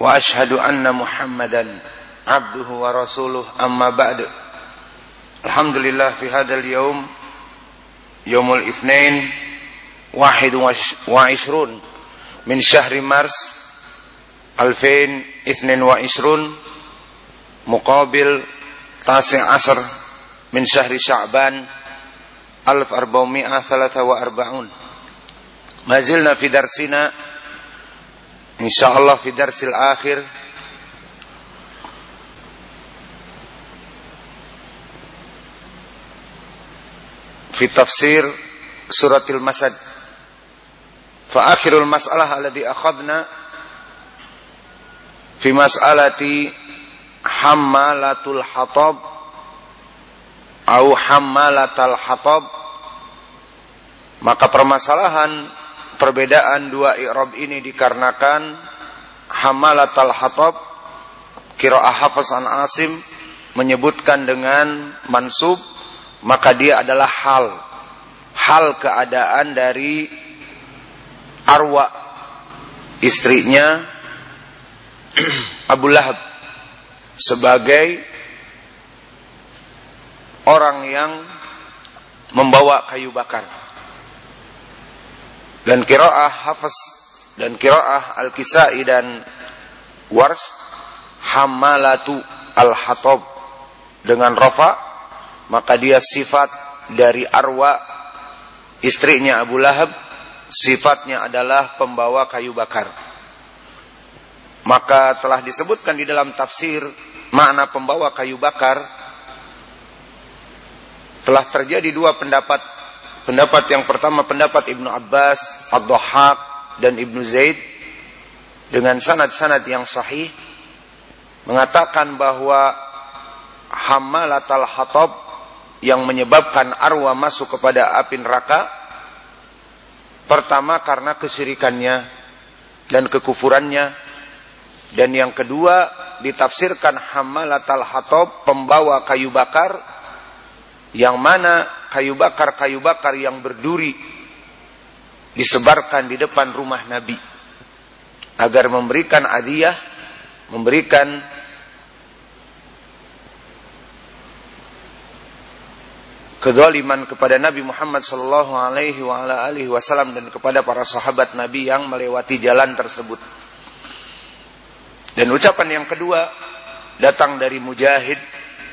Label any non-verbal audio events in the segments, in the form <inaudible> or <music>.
وأشهد أن محمدا عبده ورسوله. أما بعد الحمد لله في هذا اليوم يوم الاثنين واحد وعشرون من شهر مارس 2022 مقابل تاسع عشر من شهر شعبان 1443 ما زلنا في درسنا insyaallah fi darsil akhir. Fi tafsir suratil masad. Fa akhirul mas'alah alladhi akhadna fi mas'alati hammalatul hatab au hammalatal hatab. Maka permasalahan perbedaan dua i'rab ini dikarenakan hamalat al-hatab qiraah hafaz an asim menyebutkan dengan mansub maka dia adalah hal. Hal keadaan dari arwa istrinya <clears throat> Abu Lahab sebagai orang yang membawa kayu bakar dan kiraah hafaz dan kiraah al-kisai dan wars hamalatu al-hatab. Dengan rofa maka dia sifat dari arwa istrinya Abu Lahab sifatnya adalah pembawa kayu bakar. Maka telah disebutkan di dalam tafsir makna pembawa kayu bakar telah terjadi dua pendapat Pendapat yang pertama pendapat Ibnu Abbas, Ad-Dhahhak dan Ibnu Zaid dengan sanad-sanad yang sahih mengatakan bahwa hamalatal hatab yang menyebabkan arwah masuk kepada api neraka pertama karena kesyirikannya dan kekufurannya dan yang kedua ditafsirkan hamalatal hatab pembawa kayu bakar yang mana kayu bakar-kayu bakar yang berduri disebarkan di depan rumah Nabi agar memberikan hadiah, memberikan kezaliman kepada Nabi Muhammad sallallahu alaihi wasallam dan kepada para sahabat Nabi yang melewati jalan tersebut. Dan ucapan yang kedua datang dari Mujahid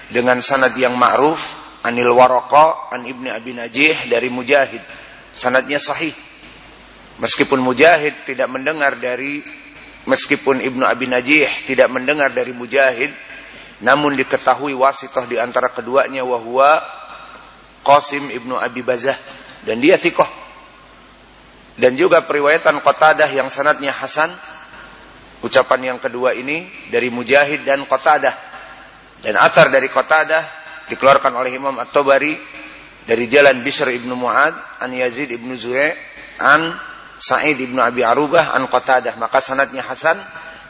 dengan sanad yang ma'ruf Anil Waraqa an Ibni Abi Najih dari Mujahid. Sanadnya sahih. Meskipun Mujahid tidak mendengar dari meskipun Ibnu Abi Najih tidak mendengar dari Mujahid, namun diketahui wasitoh di antara keduanya wahwa Qasim Ibnu Abi Bazah dan dia sikoh. Dan juga periwayatan Qatadah yang sanadnya Hasan. Ucapan yang kedua ini dari Mujahid dan Qatadah. Dan asar dari Qatadah dikeluarkan oleh Imam At-Tabari dari jalan Bishr ibnu Muad an Yazid ibnu Zurai an Sa'id ibnu Abi Arubah an Qatadah. Maka sanadnya hasan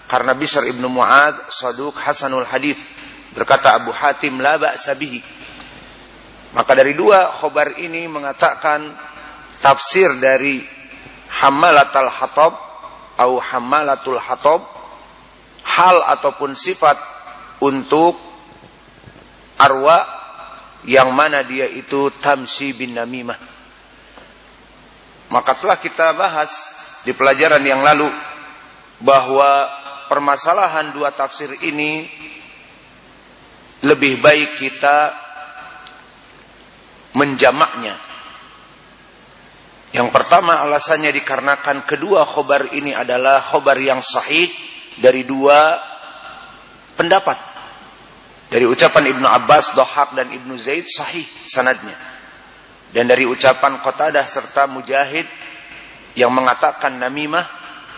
karena Bishr ibnu Muad saduk hasanul hadis berkata Abu Hatim la ba'sa bihi. Maka dari dua khobar ini mengatakan tafsir dari hamalatul hatab atau hamalatul hatab hal ataupun sifat untuk arwa yang mana dia itu tamsi bin namimah. Maka telah kita bahas di pelajaran yang lalu bahwa permasalahan dua tafsir ini lebih baik kita menjamaknya. Yang pertama alasannya dikarenakan kedua khobar ini adalah khobar yang sahih dari dua pendapat. Dari ucapan Ibnu Abbas, Dohak dan Ibnu Zaid sahih sanadnya. Dan dari ucapan Qatadah serta Mujahid yang mengatakan namimah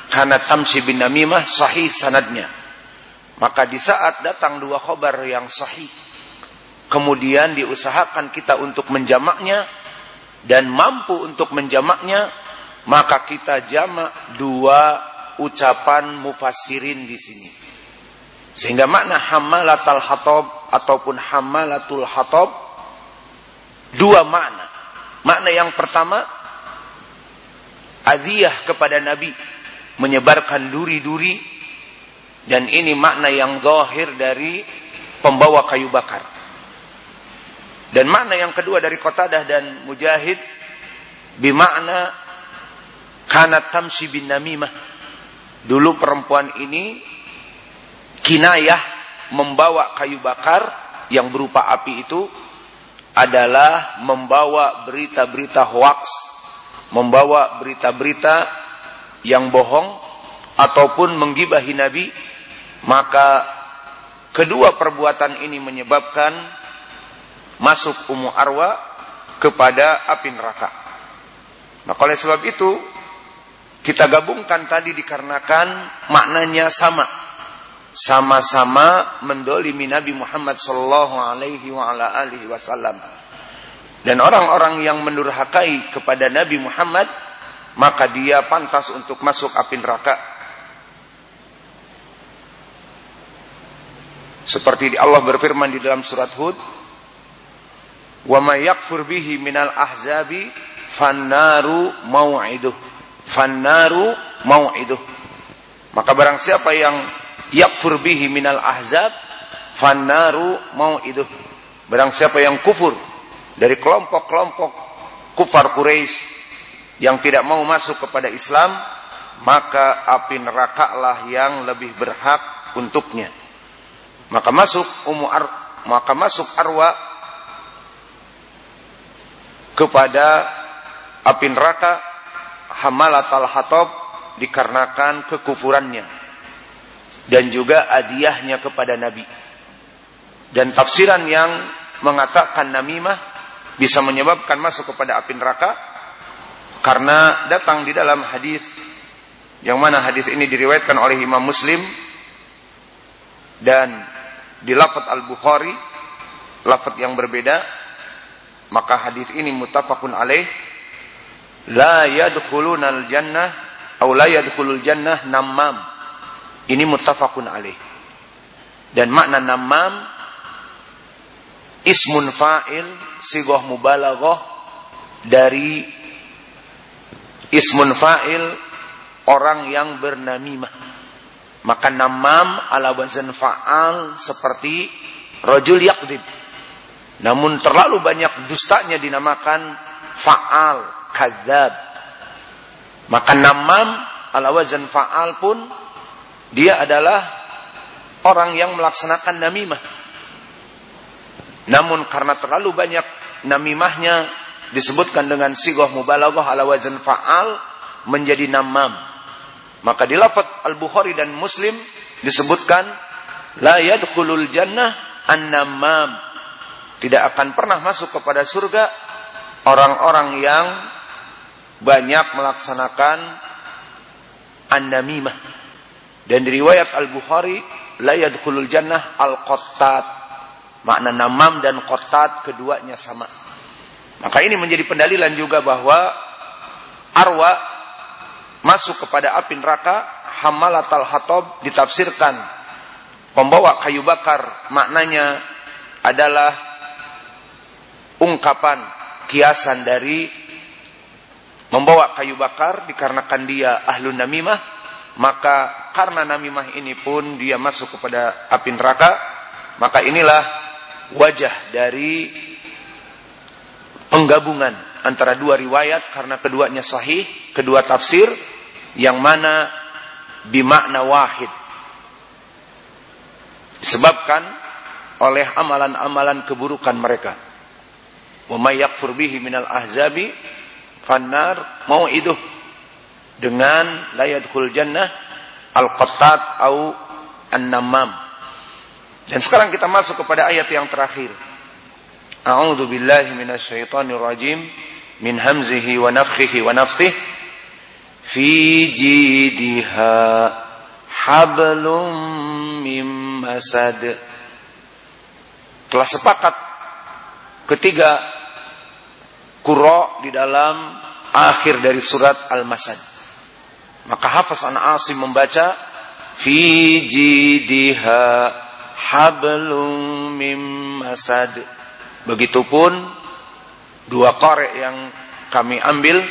karena tamsi bin namimah sahih sanadnya. Maka di saat datang dua khobar yang sahih, kemudian diusahakan kita untuk menjamaknya dan mampu untuk menjamaknya, maka kita jamak dua ucapan mufassirin di sini. Sehingga makna hamalatul hatab ataupun hamalatul hatab dua makna. Makna yang pertama adiyah kepada Nabi menyebarkan duri-duri dan ini makna yang zahir dari pembawa kayu bakar. Dan makna yang kedua dari Qatadah dan Mujahid bimakna kanat tamshi bin namimah. Dulu perempuan ini kinayah membawa kayu bakar yang berupa api itu adalah membawa berita-berita hoax, membawa berita-berita yang bohong ataupun menggibahi Nabi maka kedua perbuatan ini menyebabkan masuk Ummu Arwa kepada api neraka. Maka oleh sebab itu kita gabungkan tadi dikarenakan maknanya sama. Sama-sama mendolimi Nabi Muhammad sallallahu alaihi wa ala alihi wasallam. Dan orang-orang yang menurhakai kepada Nabi Muhammad maka dia pantas untuk masuk api neraka Seperti Allah berfirman di dalam surat Hud, "Wa may yakfur bihi minal ahzabi fannaru mau'iduh." Fannaru mau'iduh. Maka barang siapa yang yakfur bihi minal ahzab fannaru mau'iduh. Barang siapa yang kufur dari kelompok-kelompok kufar Quraisy yang tidak mau masuk kepada Islam, maka api neraka lah yang lebih berhak untuknya maka masuk umu ar maka masuk arwa kepada api neraka hamalat al-hatab dikarenakan kekufurannya dan juga adiahnya kepada nabi. Dan tafsiran yang mengatakan namimah bisa menyebabkan masuk kepada api neraka karena datang di dalam hadis yang mana hadis ini diriwayatkan oleh Imam Muslim dan di lafaz Al-Bukhari lafaz yang berbeda maka hadis ini muttafaqun alaih. La yadkhulunal jannah atau la yadkhulul jannah namam ini muttafaqun alaih dan makna namam ismun fa'il sigoh mubalaghah dari ismun fa'il orang yang bernamimah maka namam ala wazan fa'al seperti rojul yakdib. Namun terlalu banyak dustanya dinamakan fa'al, kadzab. Maka namam ala wazan fa'al pun dia adalah orang yang melaksanakan namimah. Namun karena terlalu banyak namimahnya disebutkan dengan sigoh mubalaghah ala wazan fa'al menjadi namam. Maka di lafaz Al-Bukhari dan Muslim disebutkan la yadkhulul jannah an-namam. Tidak akan pernah masuk kepada surga orang-orang yang banyak melaksanakan an-namimah. Dan di riwayat Al-Bukhari la yadkhulul jannah al-qattat. Makna namam dan qattat keduanya sama. Maka ini menjadi pendalilan juga bahwa arwah masuk kepada api neraka hamalatal hatob ditafsirkan pembawa kayu bakar maknanya adalah ungkapan kiasan dari membawa kayu bakar dikarenakan dia ahlu namimah maka karena namimah ini pun dia masuk kepada api neraka maka inilah wajah dari penggabungan antara dua riwayat karena keduanya sahih, kedua tafsir yang mana bimakna wahid. Disebabkan oleh amalan-amalan keburukan mereka. Wa may yakfur bihi minal ahzabi fannar mau'iduh dengan la yadkhul jannah al-qattat au an-namam. Dan sekarang kita masuk kepada ayat yang terakhir. A'udzu billahi minasyaitonir rajim min hamzihi wa nafthihi wa nafthihi fi jidha hablum mim masad. Telah sepakat ketiga kuro di dalam akhir dari surat Al-Masad. Maka Hafiz an Asim membaca fi jidiha hablum mim masad. Begitupun dua korek yang kami ambil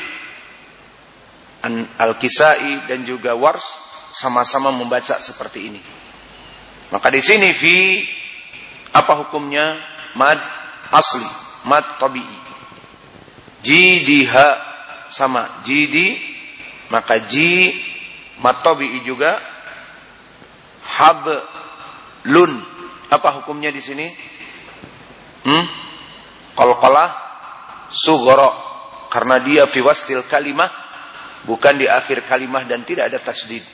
Al-Kisai dan juga Wars sama-sama membaca seperti ini. Maka di sini fi apa hukumnya? Mad asli, mad tabi'i. Jidiha sama jidi maka ji mad tabi'i juga hab lun apa hukumnya di sini? Hmm? Qalqalah sugoro karena dia fi wastil kalimah bukan di akhir kalimah dan tidak ada tasdid.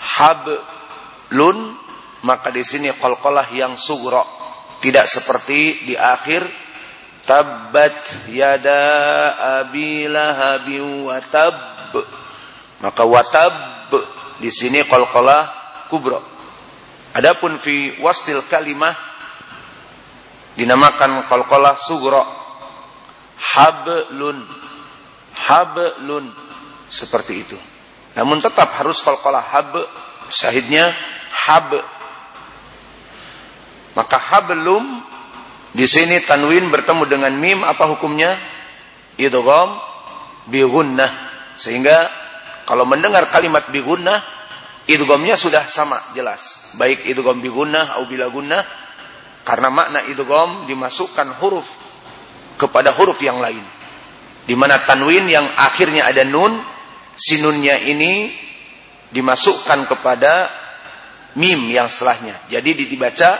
Hablun maka di sini qalqalah yang sugro tidak seperti di akhir tabbat yada abi lahabin watab maka watab di sini qalqalah kubro adapun fi wastil kalimah dinamakan qalqalah sugro hablun. Hablun. Seperti itu. Namun tetap harus qalqalah hab syahidnya hab. Maka hablum di sini tanwin bertemu dengan mim apa hukumnya? Idgham bi gunnah sehingga kalau mendengar kalimat bi gunnah idghamnya sudah sama jelas. Baik idgham bi gunnah atau bila gunnah karena makna idgham dimasukkan huruf kepada huruf yang lain. Di mana tanwin yang akhirnya ada nun sinunnya ini dimasukkan kepada mim yang setelahnya. Jadi dibaca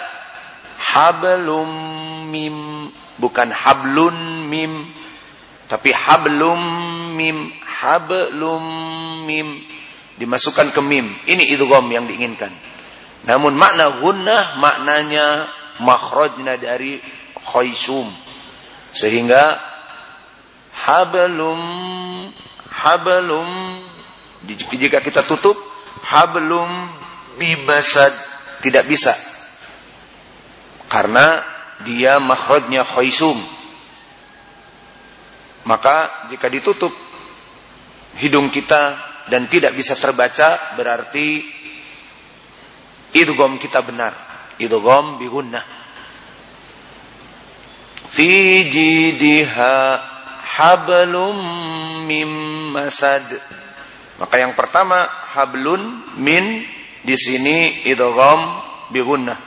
hablum mim bukan hablun mim tapi hablum mim hablum mim dimasukkan ke mim. Ini idgham yang diinginkan. Namun makna gunnah maknanya makhrajna dari khaysum. Sehingga hablum hablum jika kita tutup hablum bibasad tidak bisa karena dia makhrajnya khaisum maka jika ditutup hidung kita dan tidak bisa terbaca berarti idgham kita benar idgham bigunnah fi jidiha hablum mim masad. Maka yang pertama hablun min di sini idgham bi gunnah.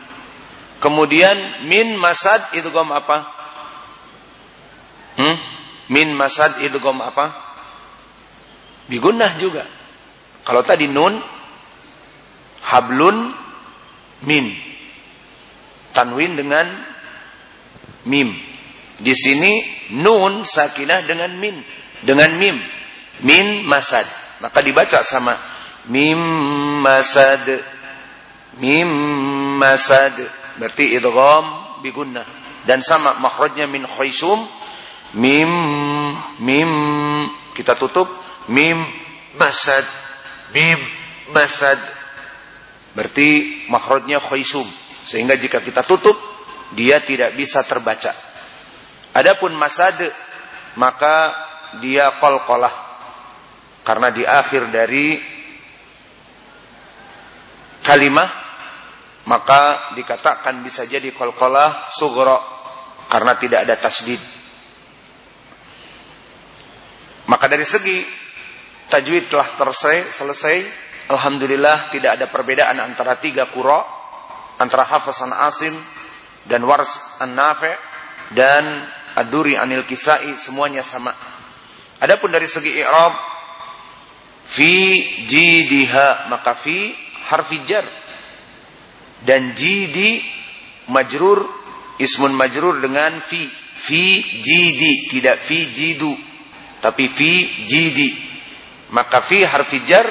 Kemudian min masad idgham apa? Hmm? Min masad idgham apa? Bi gunnah juga. Kalau tadi nun hablun min tanwin dengan mim di sini nun sakinah dengan min, dengan mim. Min masad. Maka dibaca sama mim masad. Mim masad. Berarti idgham bi gunnah. Dan sama makhrajnya min khaisum mim mim kita tutup mim masad mim masad berarti makhrajnya khaisum. Sehingga jika kita tutup dia tidak bisa terbaca. Adapun masad maka dia qalqalah karena di akhir dari kalimah maka dikatakan bisa jadi qalqalah sughra. Karena tidak ada tasdid. Maka dari segi tajwid telah selesai, selesai. Alhamdulillah tidak ada perbedaan antara tiga kura antara Hafiz an Asim dan Wars an Nafi dan Ad-Duri anil Kisai semuanya sama. Adapun dari segi i'rab fi jidiha maka fi harfi jar dan jidi majrur ismun majrur dengan fi fi jidi tidak fi jidu tapi fi jidi maka fi harfi jar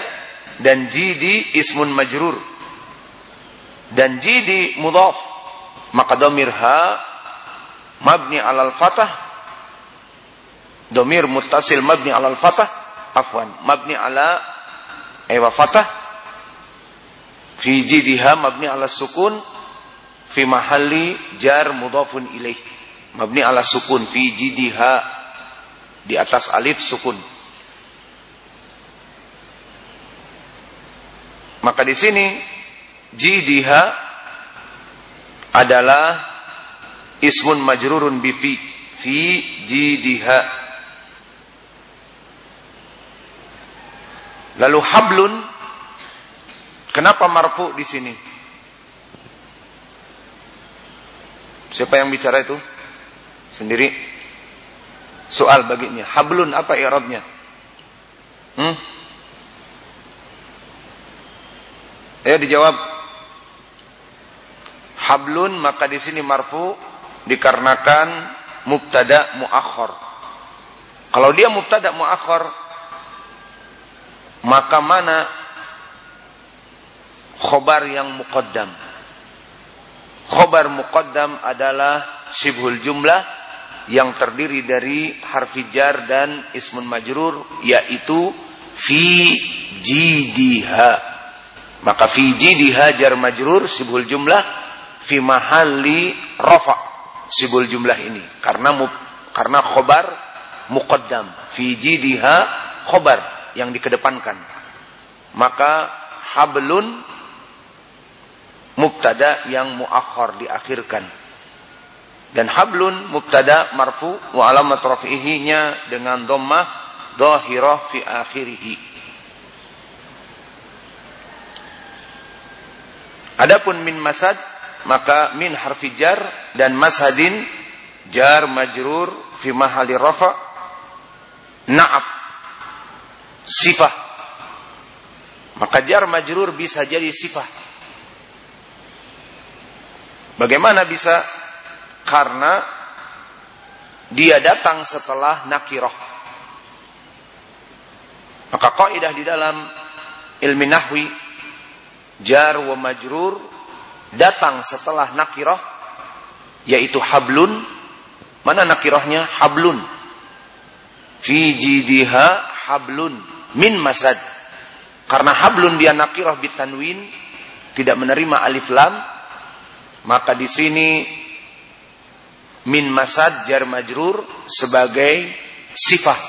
dan jidi ismun majrur. Dan jidi mudhaf. Maka domir ha mabni alal fatah. Domir muttasil mabni alal fatah. Afwan mabni ala ewa fatah. Fi jidiha mabni ala sukun. Fi mahalli jar mudhafun ilaih. Mabni ala sukun. Fi jidiha di atas alif sukun. Maka di sini jidiha adalah ismun majrurun bi fi fi jidiha. Lalu hablun kenapa marfu di sini? Siapa yang bicara itu? Sendiri? Soal baginya. Hablun apa i'rabnya? Hmm? Ayo dijawab. Hablun maka di sini marfu dikarenakan mubtada muakhir. Kalau dia mubtada muakhir maka mana khobar yang muqaddam? Khobar muqaddam adalah sibhul jumlah yang terdiri dari harfi jar dan ismun majrur yaitu fi jidiha maka fi jidiha jar majrur sibul jumlah fi mahalli rafa sibul jumlah ini karena mu, karena khobar muqaddam fi jidiha khobar yang dikedepankan. Maka hablun mubtada yang muakhar diakhirkan. Dan hablun mubtada marfu wa alamat rafi'ihi-nya dengan dhammah dhahirah fi akhirih. Adapun min masad maka min harfi jar dan masadin jar majrur fi mahali rafa na'af sifah. Maka jar majrur bisa jadi sifah. Bagaimana bisa? Karena dia datang setelah nakirah maka kaidah di dalam ilmi nahwi jar wa majrur datang setelah nakirah yaitu hablun. Mana nakirahnya? Hablun. Fi jidiha hablun min masad. Karena hablun dia nakirah bitanwin tidak menerima alif lam maka di sini min masad jar majrur sebagai sifat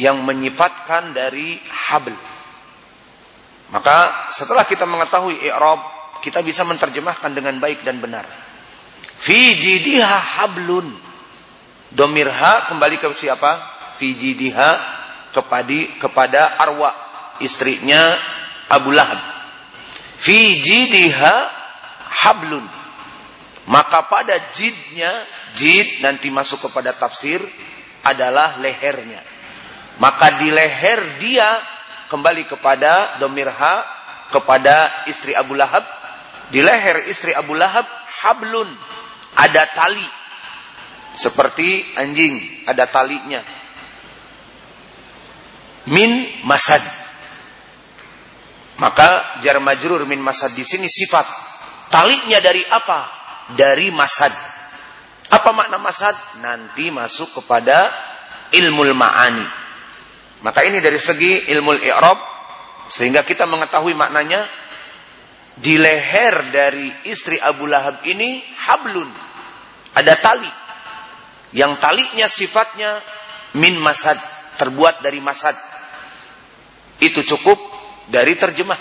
yang menyifatkan dari habl maka setelah kita mengetahui i'rab, kita bisa menerjemahkan dengan baik dan benar. Fi jidiha hablun. Domirha kembali ke siapa? Fi jidiha kepada kepada Arwa, istrinya Abu Lahab. Fi jidiha hablun. Maka pada jidnya, jid nanti masuk kepada tafsir adalah lehernya. Maka di leher dia kembali kepada domirha kepada istri Abu Lahab. Di leher istri Abu Lahab hablun ada tali. Seperti anjing ada talinya. Min masad. Maka jar majrur min masad. Di sini sifat. Talinya dari apa? Dari masad. Apa makna masad? Nanti masuk kepada ilmu ma'ani maka ini dari segi ilmu i'rab sehingga kita mengetahui maknanya di leher dari istri Abu Lahab ini hablun. Ada tali. Yang talinya sifatnya min masad, terbuat dari masad. Itu cukup dari terjemah.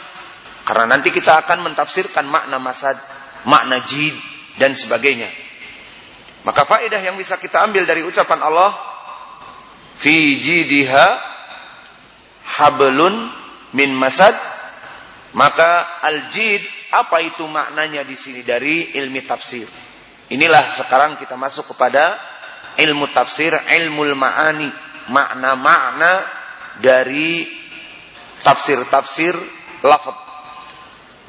Karena nanti kita akan mentafsirkan makna masad, makna jid dan sebagainya. Maka faedah yang bisa kita ambil dari ucapan Allah fi jidiha hablun min masad maka al-jid apa itu maknanya di sini dari ilmu tafsir? Inilah sekarang kita masuk kepada ilmu tafsir ilmu ma'ani makna-makna dari tafsir-tafsir lafaz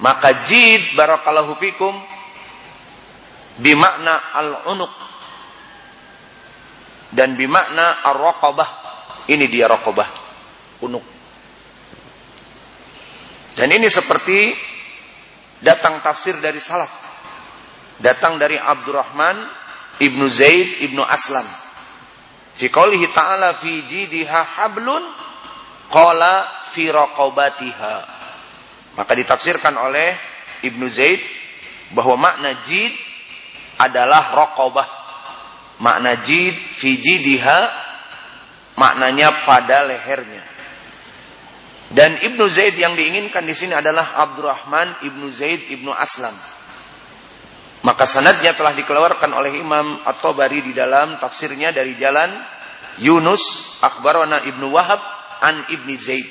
maka jid barakallahu fikum bimakna al-unuq dan bimakna ar-raqabah. Ini dia raqabah unuk dan ini seperti datang tafsir dari salaf. Datang dari Abdurrahman ibnu Zaid ibnu Aslam. Fi qawlihi ta'ala fi jidiha hablun qala fi raqabatiha. Maka ditafsirkan oleh Ibnu Zaid bahwa makna jid adalah rokobah. Makna jid fi jidiha maknanya pada lehernya. Dan Ibnu Zaid yang diinginkan di sini adalah Abdurrahman Ibnu Zaid Ibnu Aslam. Maka sanadnya telah dikeluarkan oleh Imam At-Tabari di dalam tafsirnya dari jalan Yunus Akbarona Ibnu Wahab an Ibni Zaid.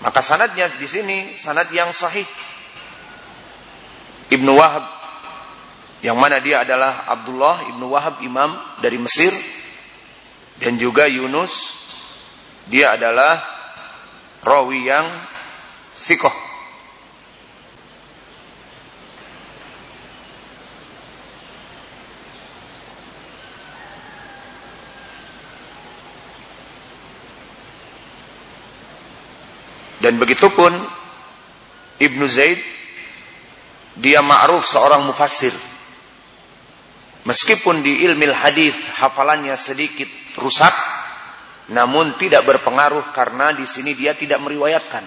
Maka sanadnya di sini sanad yang sahih. Ibnu Wahab yang mana dia adalah Abdullah Ibnu Wahab imam dari Mesir dan juga Yunus dia adalah rawi yang sikoh. Dan begitu pun Ibnu Zaid dia ma'ruf seorang mufassir. Meskipun di ilmu hadis hafalannya sedikit rusak, namun tidak berpengaruh karena di sini dia tidak meriwayatkan.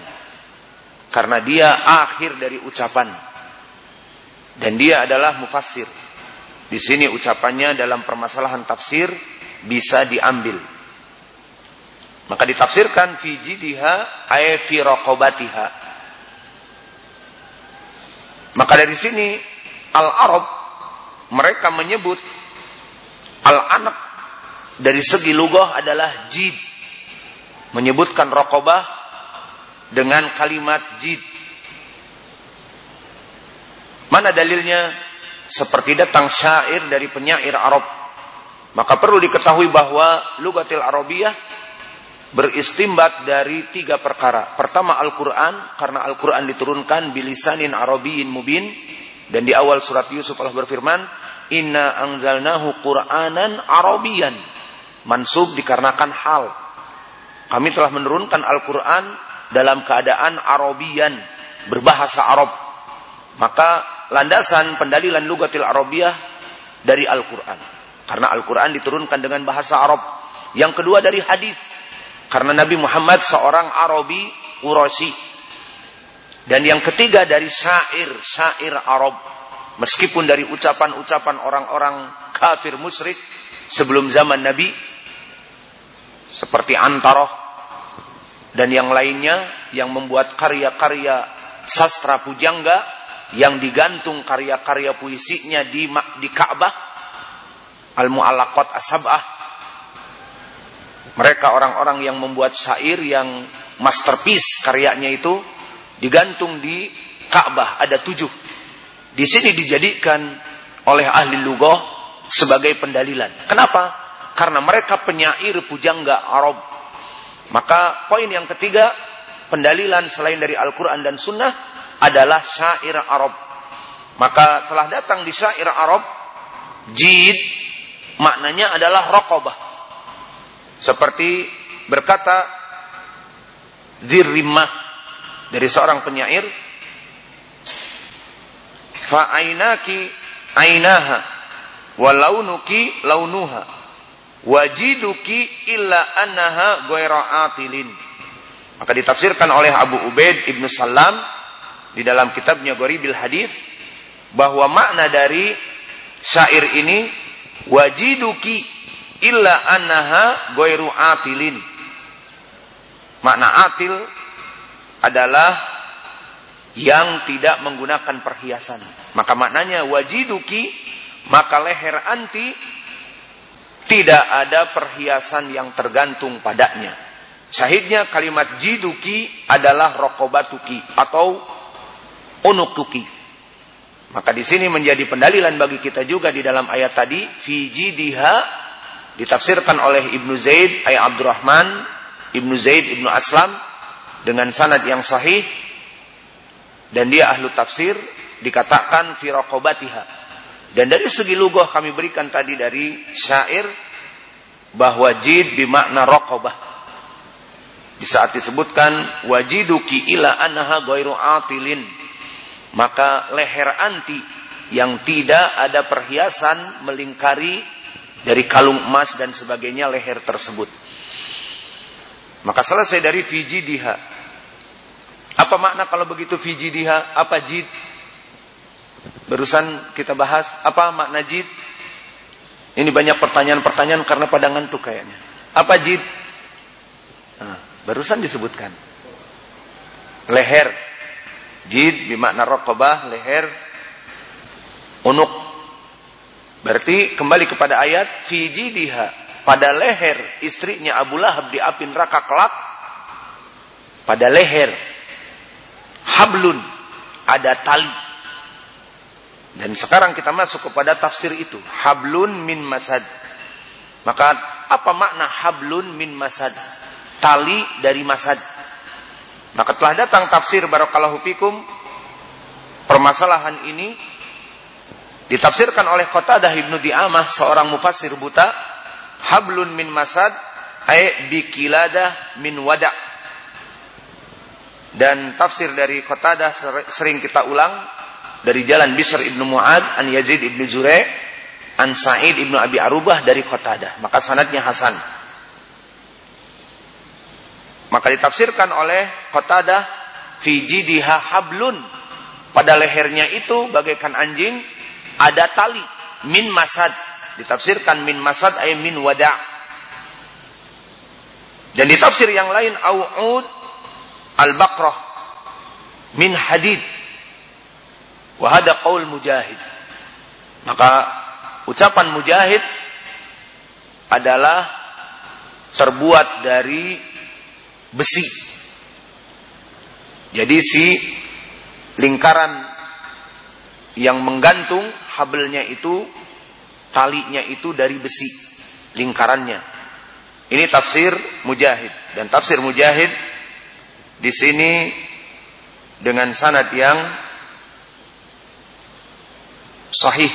Karena dia akhir dari ucapan. Dan dia adalah mufassir. Di sini ucapannya dalam permasalahan tafsir bisa diambil. Maka ditafsirkan fi jidiha ay. Maka dari sini al-Arab mereka menyebut al-anak dari segi lugah adalah jid. Menyebutkan raqabah dengan kalimat jid. Mana dalilnya? Seperti datang syair dari penyair Arab. Maka perlu diketahui bahwa lugatil Arabiyah beristimbat dari tiga perkara. Pertama Al-Quran, karena Al-Quran diturunkan bilisanin arabiyin mubin. Dan di awal surat Yusuf Allah berfirman, Inna angzalnahu Qur'anan arabiyan. Mansub dikarenakan hal. Kami telah menurunkan Al-Quran dalam keadaan arabiyan, berbahasa Arab. Maka landasan pendalilan lugatil Arabiyah dari Al-Quran. Karena Al-Quran diturunkan dengan bahasa Arab. Yang kedua dari hadis karena Nabi Muhammad seorang Arabi Quraisy. Dan yang ketiga dari syair, syair Arab. Meskipun dari ucapan-ucapan orang-orang kafir musyrik sebelum zaman Nabi seperti Antaroh dan yang lainnya yang membuat karya-karya sastra pujangga yang digantung karya-karya puisinya di di Ka'bah Al-Mu'allaqat As-Sab'ah mereka orang-orang yang membuat syair yang masterpiece karyanya itu digantung di Ka'bah ada tujuh. Di sini dijadikan oleh ahli lugah sebagai pendalilan. Kenapa? Karena mereka penyair pujangga Arab. Maka poin yang ketiga pendalilan selain dari Al-Quran dan Sunnah adalah syair Arab. Maka telah datang di syair Arab jid maknanya adalah rokobah seperti berkata Zirrimah dari seorang penyair Fa'ainaki ainaha wa launuki launuha wajiduki illa annaha ghairu atilin maka ditafsirkan oleh Abu Ubaid Ibnu Salam di dalam kitabnya Ghoribil Hadis bahwa makna dari syair ini wajiduki illa annaha goiru atilin. Makna atil adalah yang tidak menggunakan perhiasan. Maka maknanya wajiduki, maka leher anti tidak ada perhiasan yang tergantung padanya. Syahidnya kalimat jiduki adalah rokobatuki atau unukuki. Maka di sini menjadi pendalilan bagi kita juga di dalam ayat tadi, fi jidiha ditafsirkan oleh Ibnu Zaid ay Abdurrahman Ibnu Zaid Ibnu Aslam dengan sanad yang sahih dan dia ahlu tafsir dikatakan fi dan dari segi lugah kami berikan tadi dari syair bahwa jid bimakna raqabah di saat disebutkan wajiduki ila anha ghairu atilin maka leher anti yang tidak ada perhiasan melingkari dari kalung emas dan sebagainya leher tersebut. Maka selesai dari fiji diha. Apa makna kalau begitu fiji diha? Apa jid? Barusan kita bahas apa makna jid? Ini banyak pertanyaan-pertanyaan karena pada ngantuk kayaknya. Apa jid? Nah, barusan disebutkan. Leher. Jid bermakna rokobah, leher. Unuk. Berarti kembali kepada ayat. Fi jidiha. Pada leher istrinya Abu Lahab di api neraka kelak. Pada leher. Hablun. Ada tali dan sekarang kita masuk kepada tafsir itu. Hablun min masad. Maka apa makna hablun min masad? Tali dari masad. Maka telah datang tafsir barakallahu fikum. Permasalahan ini ditafsirkan oleh Qatadah Ibnu Di'amah seorang mufassir buta. Hablun min masad ay bikilada min wada. Dan tafsir dari Qatadah sering kita ulang dari jalan Bisr ibnu Muad an Yazid ibnu Zure an Sa'id ibnu Abi Arubah dari Qatadah. Maka sanadnya Hasan. Maka ditafsirkan oleh Qatadah fi jidiha hablun. Pada lehernya itu bagaikan anjing ada tali min masad. Ditafsirkan min masad ay min wada'. Dan ditafsir yang lain au'ud al-baqrah min hadid Wahada qaul mujahid. Maka ucapan mujahid adalah terbuat dari besi. Jadi si lingkaran yang menggantung habelnya itu talinya itu dari besi lingkarannya. Ini tafsir Mujahid dan tafsir Mujahid di sini dengan sanad yang sahih.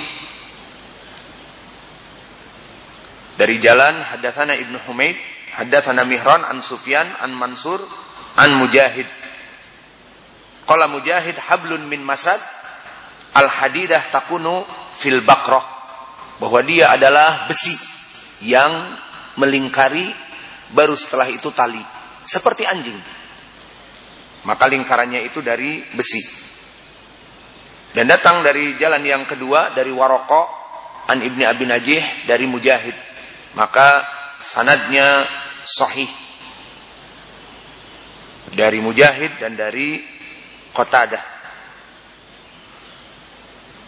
Dari jalan hadatsana Ibnu Humaid hadatsana Mihran an Sufyan an Mansur an Mujahid. Qala Mujahid hablun min masad al hadidah takunu fil baqrah bahwa dia adalah besi yang melingkari baru setelah itu tali. Seperti anjing. Maka lingkarannya itu dari besi dan datang dari jalan yang kedua dari Waroko an Ibni Abi Najih dari Mujahid. Maka sanadnya sahih. Dari Mujahid dan dari Qatadah.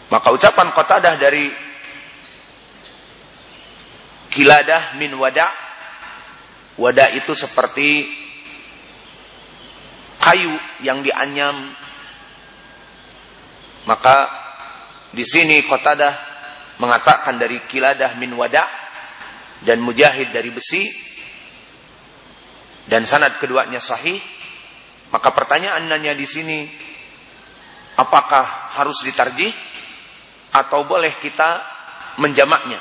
Maka ucapan Qatadah dari kiladah min wada wada itu seperti kayu yang dianyam maka di sini Qatadah mengatakan dari kiladah min wada dan mujahid dari besi dan sanad keduanya sahih. Maka pertanyaannya di sini apakah harus ditarjih atau boleh kita menjamaknya?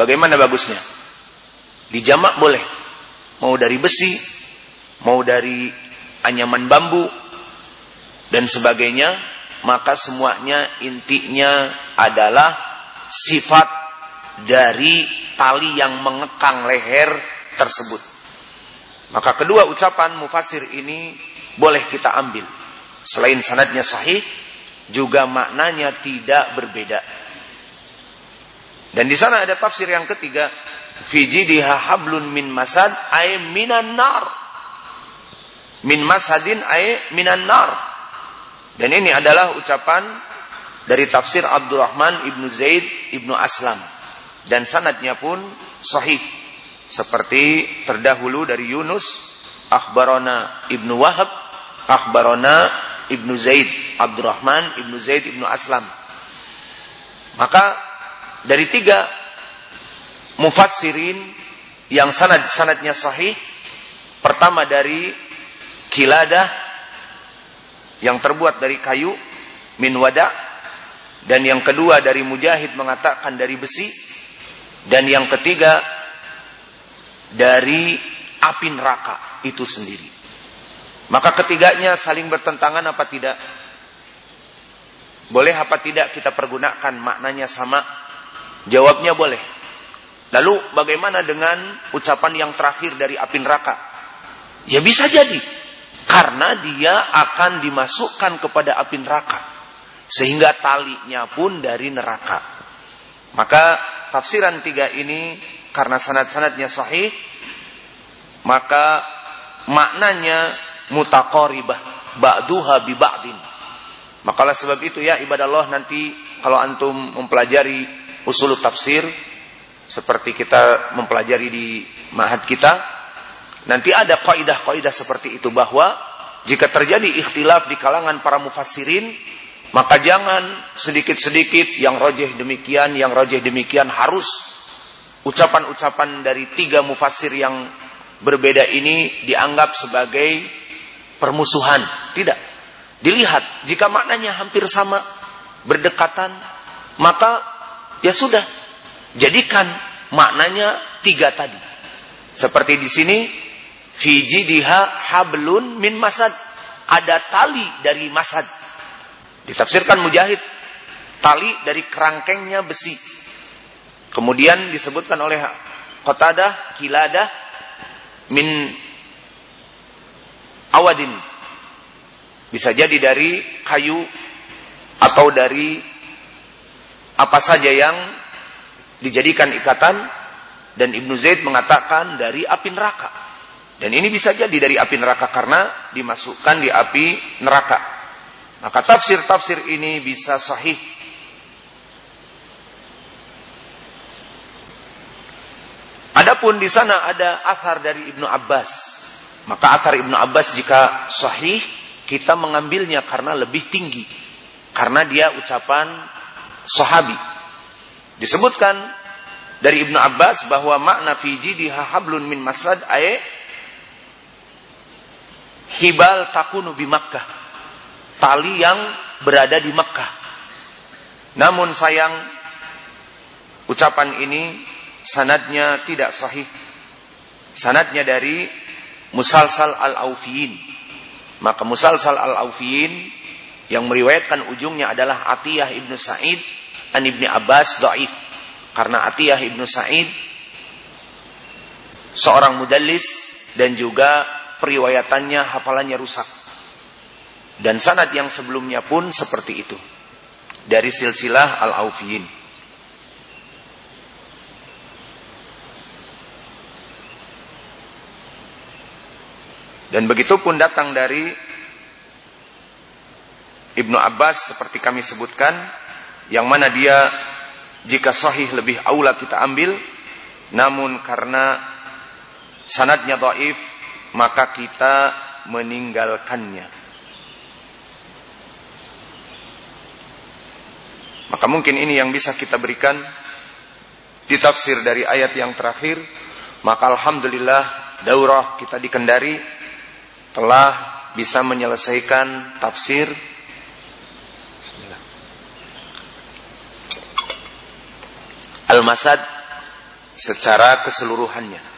Bagaimana bagusnya? Dijamak boleh. Mau dari besi, mau dari anyaman bambu dan sebagainya maka semuanya intinya adalah sifat dari tali yang mengekang leher tersebut. Maka kedua ucapan mufasir ini boleh kita ambil. Selain sanadnya sahih, juga maknanya tidak berbeda. Dan di sana ada tafsir yang ketiga, fi jidiha hablun min masad ay minan nar. Min masadin ay minan nar. Dan ini adalah ucapan dari tafsir Abdurrahman ibnu Zaid ibnu Aslam. Dan sanadnya pun sahih. Seperti terdahulu dari Yunus, akhbarona ibnu Wahab, akhbarona ibnu Zaid, Abdurrahman ibnu Zaid ibnu Aslam. Maka dari tiga mufassirin yang sanad sanadnya sahih, pertama dari Kiladah yang terbuat dari kayu min wada dan yang kedua dari mujahid mengatakan dari besi dan yang ketiga dari api neraka itu sendiri. Maka ketiganya saling bertentangan apa tidak? Boleh apa tidak kita pergunakan maknanya sama? Jawabnya boleh. Lalu bagaimana dengan ucapan yang terakhir dari api neraka? Ya bisa jadi karena dia akan dimasukkan kepada api neraka. Sehingga talinya pun dari neraka. Maka tafsiran tiga ini karena sanad-sanadnya sahih, maka maknanya mutaqaribah, ba'duha bi ba'din. Maka sebab itu ya ibadah Allah nanti kalau antum mempelajari usul tafsir seperti kita mempelajari di mahad kita, nanti ada kaidah-kaidah seperti itu bahwa jika terjadi ikhtilaf di kalangan para mufassirin, maka jangan sedikit-sedikit yang rojeh demikian, yang rojeh demikian harus ucapan-ucapan dari tiga mufassir yang berbeda ini dianggap sebagai permusuhan. Tidak. Dilihat, jika maknanya hampir sama, berdekatan, maka ya sudah. Jadikan maknanya tiga tadi. Seperti di sini, fiji diha hablun min masad. Ada tali dari masad Ditafsirkan Mujahid tali dari kerangkengnya besi. Kemudian disebutkan oleh Qatadah kiladah min awadin. Bisa jadi dari kayu atau dari apa saja yang dijadikan ikatan dan Ibnu Zaid mengatakan dari api neraka. Dan ini bisa jadi dari api neraka karena dimasukkan di api neraka. Maka tafsir-tafsir ini bisa sahih. Adapun di sana ada asar dari Ibnu Abbas. Maka asar Ibnu Abbas jika sahih, kita mengambilnya karena lebih tinggi. Karena dia ucapan sahabi. Disebutkan dari Ibnu Abbas bahwa makna fi jidiha hablun min masad ay hibal takunu bi Makkah tali yang berada di Mekah. Namun sayang ucapan ini sanadnya tidak sahih. Sanadnya dari Musalsal al-Aufiyin. Maka Musalsal al-Aufiyin yang meriwayatkan ujungnya adalah Atiyah ibnu Sa'id an ibni Abbas do'if. Karena Atiyah ibnu Sa'id seorang mudallis dan juga periwayatannya hafalannya rusak. Dan sanad yang sebelumnya pun seperti itu. Dari silsilah Al-Aufiyin. Dan begitu pun datang dari Ibnu Abbas seperti kami sebutkan. Yang mana dia jika sahih lebih aula kita ambil. Namun karena sanadnya dhaif maka kita meninggalkannya. Maka mungkin ini yang bisa kita berikan di tafsir dari ayat yang terakhir. Maka Alhamdulillah daurah kita di Kendari telah bisa menyelesaikan tafsir Al-Masad secara keseluruhannya.